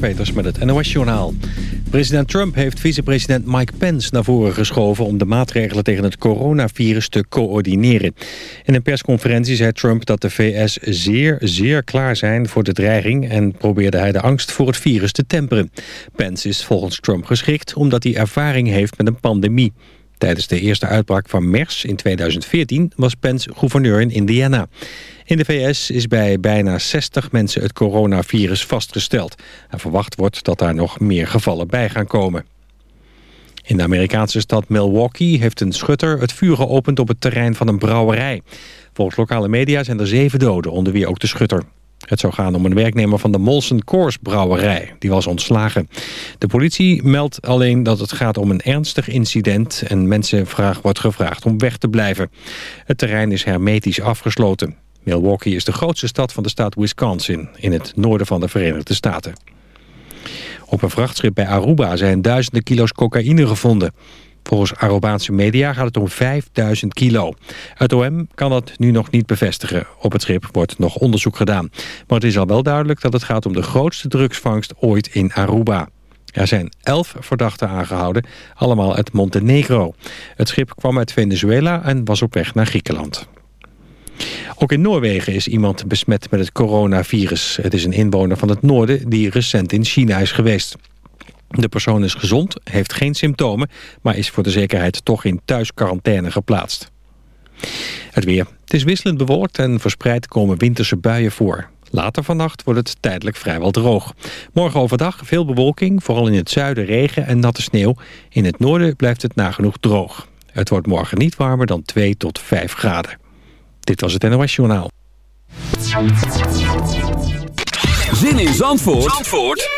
Peters met het NOS-journaal. President Trump heeft vicepresident Mike Pence naar voren geschoven... om de maatregelen tegen het coronavirus te coördineren. In een persconferentie zei Trump dat de VS zeer, zeer klaar zijn voor de dreiging... en probeerde hij de angst voor het virus te temperen. Pence is volgens Trump geschikt omdat hij ervaring heeft met een pandemie. Tijdens de eerste uitbraak van MERS in 2014 was Pence gouverneur in Indiana. In de VS is bij bijna 60 mensen het coronavirus vastgesteld. En verwacht wordt dat daar nog meer gevallen bij gaan komen. In de Amerikaanse stad Milwaukee heeft een schutter het vuur geopend op het terrein van een brouwerij. Volgens lokale media zijn er zeven doden, onder wie ook de schutter. Het zou gaan om een werknemer van de Molson Coors brouwerij. Die was ontslagen. De politie meldt alleen dat het gaat om een ernstig incident... en mensen wordt gevraagd om weg te blijven. Het terrein is hermetisch afgesloten. Milwaukee is de grootste stad van de staat Wisconsin... in het noorden van de Verenigde Staten. Op een vrachtschip bij Aruba zijn duizenden kilo's cocaïne gevonden. Volgens Arubaanse media gaat het om 5000 kilo. Het OM kan dat nu nog niet bevestigen. Op het schip wordt nog onderzoek gedaan. Maar het is al wel duidelijk dat het gaat om de grootste drugsvangst ooit in Aruba. Er zijn elf verdachten aangehouden, allemaal uit Montenegro. Het schip kwam uit Venezuela en was op weg naar Griekenland. Ook in Noorwegen is iemand besmet met het coronavirus. Het is een inwoner van het noorden die recent in China is geweest. De persoon is gezond, heeft geen symptomen... maar is voor de zekerheid toch in thuisquarantaine geplaatst. Het weer. Het is wisselend bewolkt en verspreid komen winterse buien voor. Later vannacht wordt het tijdelijk vrijwel droog. Morgen overdag veel bewolking, vooral in het zuiden regen en natte sneeuw. In het noorden blijft het nagenoeg droog. Het wordt morgen niet warmer dan 2 tot 5 graden. Dit was het NOS Journaal. Zin in Zandvoort, Zandvoort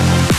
Thank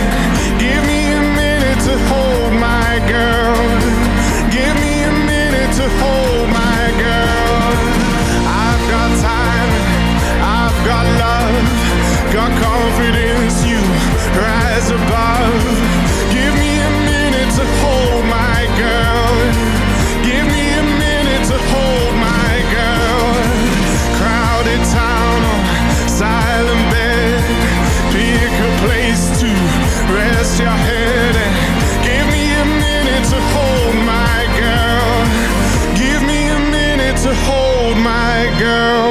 girl.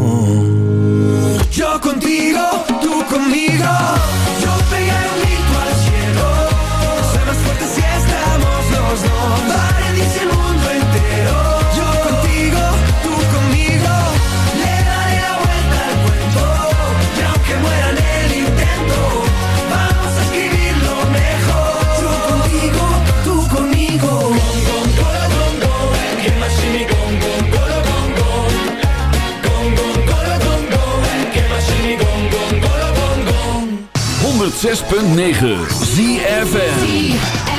106.9 ZFN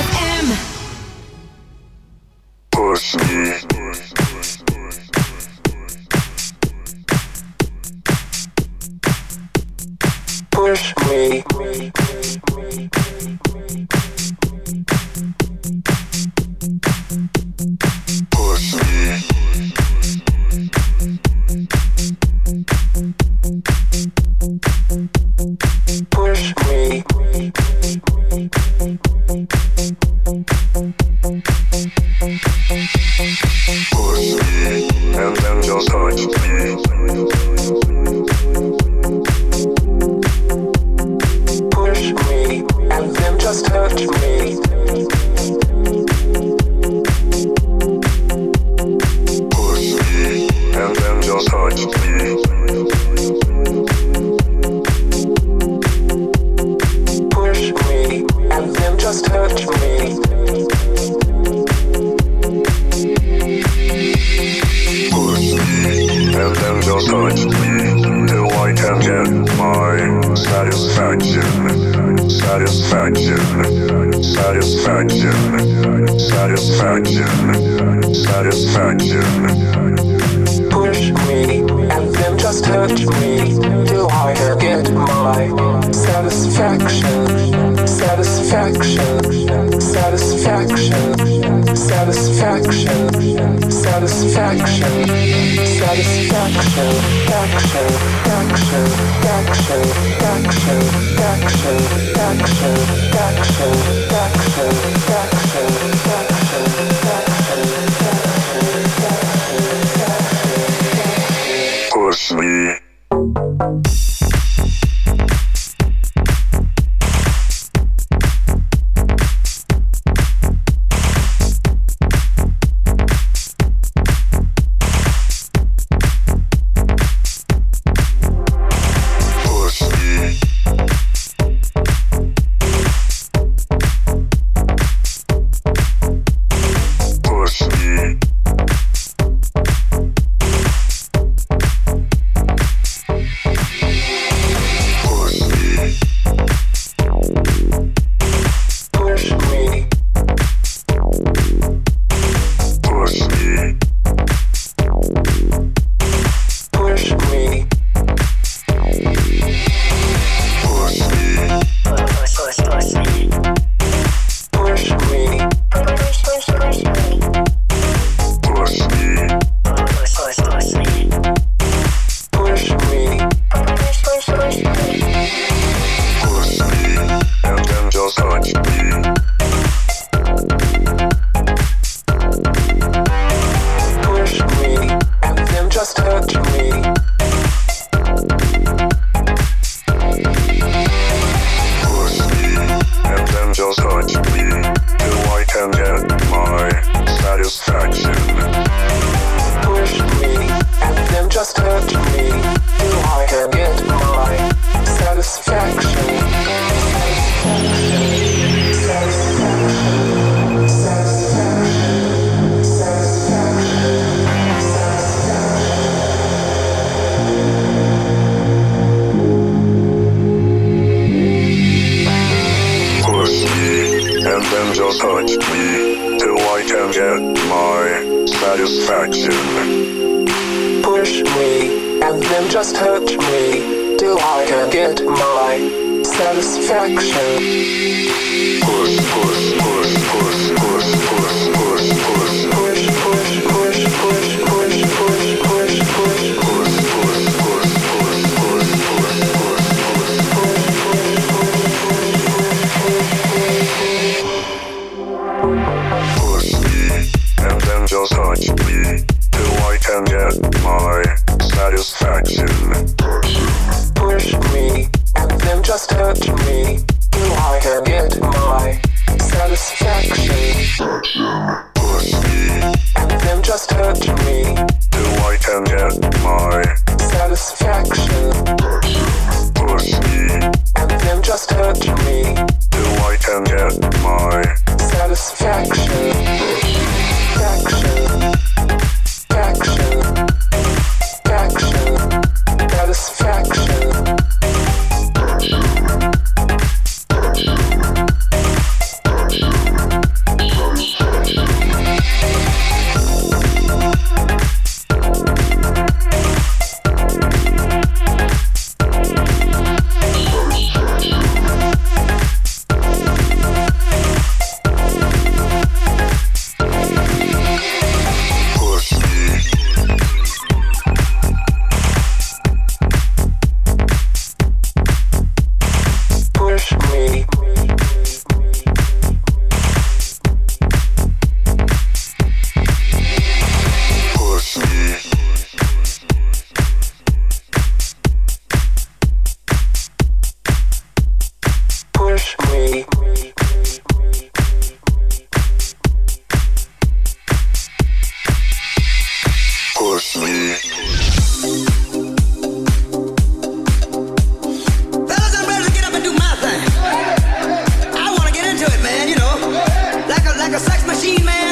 she mad.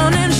and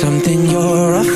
something you're afraid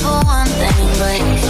for one thing, but